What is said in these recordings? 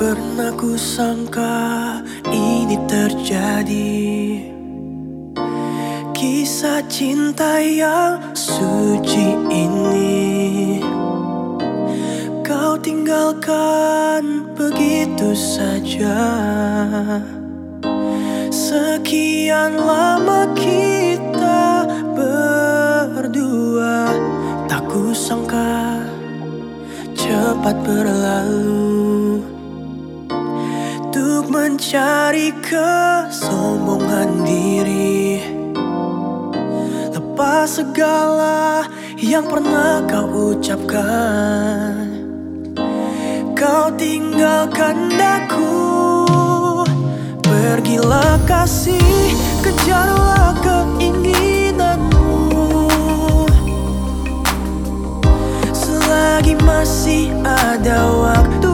pernah ku sangka ini terjadi. Kisah cinta yang suci ini. Kau tinggalkan begitu saja. Sekian lama kita berdua Tak ku sangka cepat berlalu mencari kesombongan diri. Lepas segala yang pernah kau ucapkan. Kau tinggalkan daku Pergilah kasih, kejarlah keinginanmu. Selagi masih ada waktu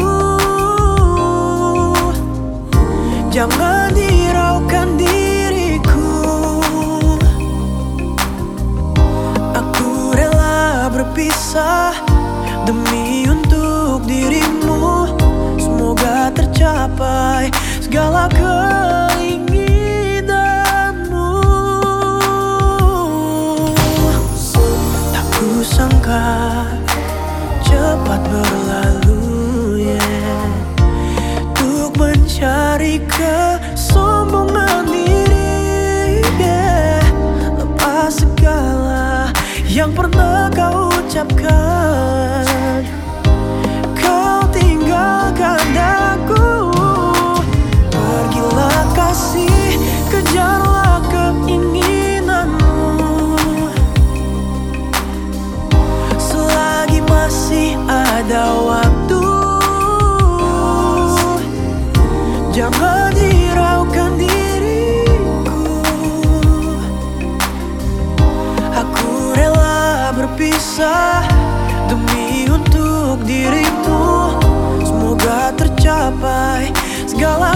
Jangan hiraukan diriku. Aku rela berpisah Demi untuk dirimu. Semoga tercapai segala keinginanmu yang pernah kau ucapkan Demi untuk dirimu. Semoga tercapai segala